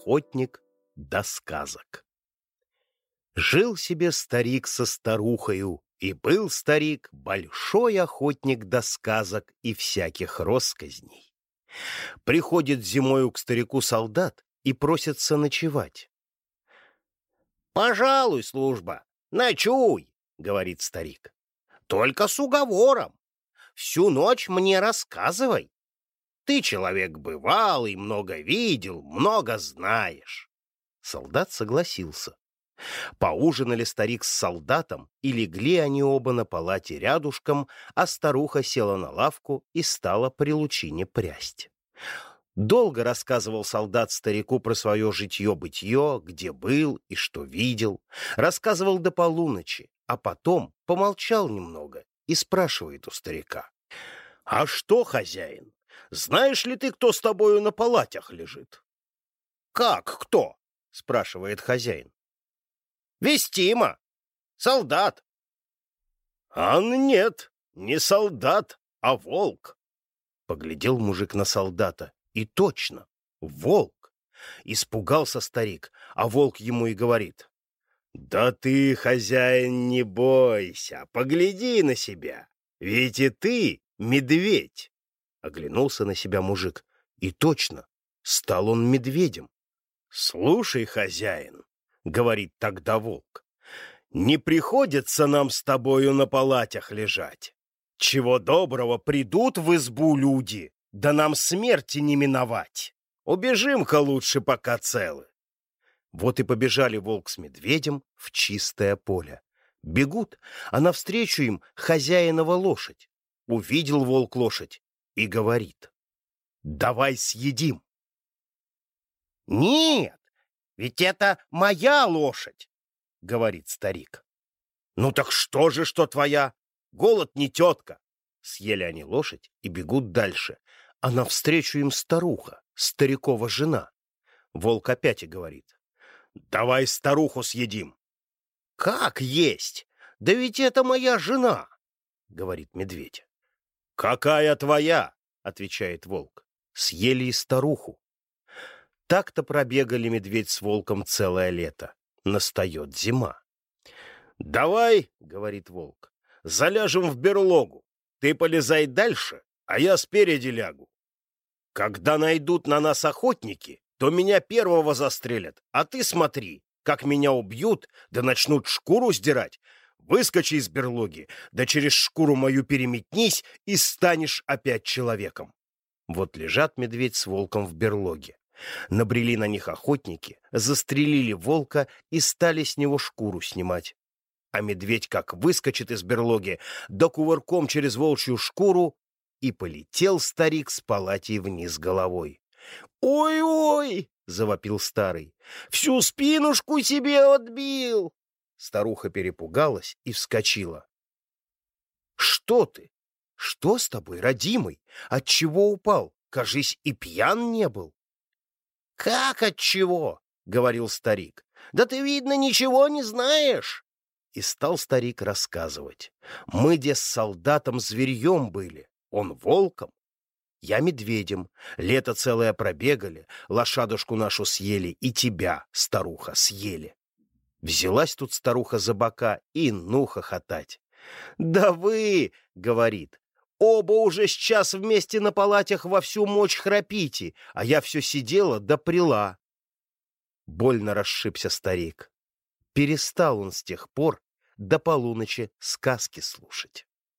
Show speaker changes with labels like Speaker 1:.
Speaker 1: охотник до сказок. Жил себе старик со старухою, и был старик большой охотник до сказок и всяких росказней. Приходит зимою к старику солдат и просится ночевать. «Пожалуй, служба, ночуй», — говорит старик. «Только с уговором. Всю ночь мне рассказывай. Ты человек бывалый, много видел, много знаешь. Солдат согласился. Поужинали старик с солдатом, и легли они оба на палате рядушком, а старуха села на лавку и стала при лучине прясть. Долго рассказывал солдат старику про свое житье-бытье, где был и что видел. Рассказывал до полуночи, а потом помолчал немного и спрашивает у старика. — А что, хозяин, знаешь ли ты, кто с тобою на палатях лежит? — Как кто? — спрашивает хозяин. — Вестима. Солдат. — А нет, не солдат, а волк. Поглядел мужик на солдата. И точно, волк. Испугался старик, а волк ему и говорит. — Да ты, хозяин, не бойся, погляди на себя, ведь и ты медведь. Оглянулся на себя мужик. И точно, стал он медведем. «Слушай, хозяин», — говорит тогда волк, — «не приходится нам с тобою на палатях лежать. Чего доброго придут в избу люди, да нам смерти не миновать. Убежим-ка лучше, пока целы». Вот и побежали волк с медведем в чистое поле. Бегут, а навстречу им хозяинова лошадь. Увидел волк лошадь и говорит, «Давай съедим». «Нет, ведь это моя лошадь», — говорит старик. «Ну так что же, что твоя? Голод не тетка». Съели они лошадь и бегут дальше, а навстречу им старуха, старикова жена. Волк опять и говорит, «Давай старуху съедим». «Как есть? Да ведь это моя жена», — говорит медведь. «Какая твоя?» — отвечает волк. «Съели и старуху». Так-то пробегали медведь с волком целое лето. Настает зима. «Давай», — говорит волк, — «заляжем в берлогу. Ты полезай дальше, а я спереди лягу. Когда найдут на нас охотники, то меня первого застрелят, а ты смотри, как меня убьют, да начнут шкуру сдирать, Выскочи из берлоги, да через шкуру мою переметнись и станешь опять человеком. Вот лежат медведь с волком в берлоге. Набрели на них охотники, застрелили волка и стали с него шкуру снимать. А медведь как выскочит из берлоги, да кувырком через волчью шкуру, и полетел старик с палати вниз головой. «Ой-ой!» — завопил старый. «Всю спинушку себе отбил!» Старуха перепугалась и вскочила. «Что ты? Что с тобой, родимый? Отчего упал? Кажись, и пьян не был». «Как отчего?» — говорил старик. «Да ты, видно, ничего не знаешь». И стал старик рассказывать. «Мы, где с солдатом зверьем были, он волком, я медведем. Лето целое пробегали, лошадушку нашу съели и тебя, старуха, съели. Взялась тут старуха за бока и ну хохотать. «Да вы, — говорит, — оба уже сейчас вместе на палатях во всю мочь храпите, а я все сидела да прила». Больно расшибся старик. Перестал он с тех пор до полуночи сказки слушать.